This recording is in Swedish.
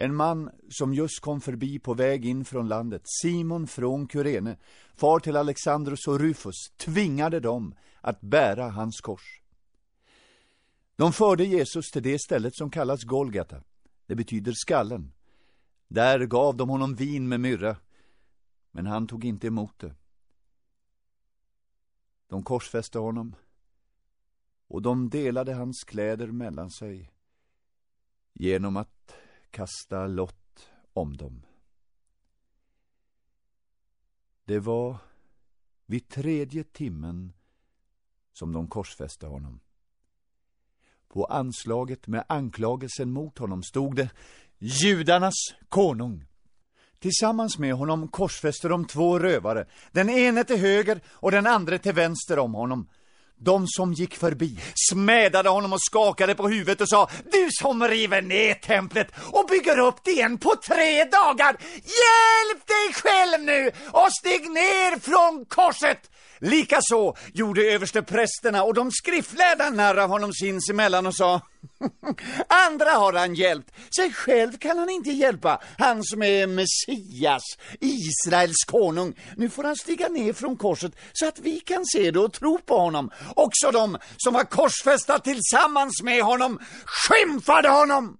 En man som just kom förbi på väg in från landet, Simon från Kyrene, far till Alexandros och Rufus, tvingade dem att bära hans kors. De förde Jesus till det stället som kallas Golgata. Det betyder skallen. Där gav de honom vin med myrra, men han tog inte emot det. De korsfäste honom och de delade hans kläder mellan sig genom att kasta lott om dem. Det var vid tredje timmen som de korsfäste honom. På anslaget med anklagelsen mot honom stod det Judarnas konung. Tillsammans med honom korsfäste de två rövare, den ene till höger och den andra till vänster om honom. De som gick förbi smädade honom och skakade på huvudet och sa Du som river ner templet och bygger upp det igen på tre dagar! Hjälp dig själv nu och stig ner från korset! Likaså gjorde översteprästerna och de skriftlärda narr av honom sinsemellan och sa Andra har han hjälpt, sig själv kan han inte hjälpa, han som är Messias, Israels konung. Nu får han stiga ner från korset så att vi kan se det och tro på honom. Också de som var korsfästa tillsammans med honom skymfade honom.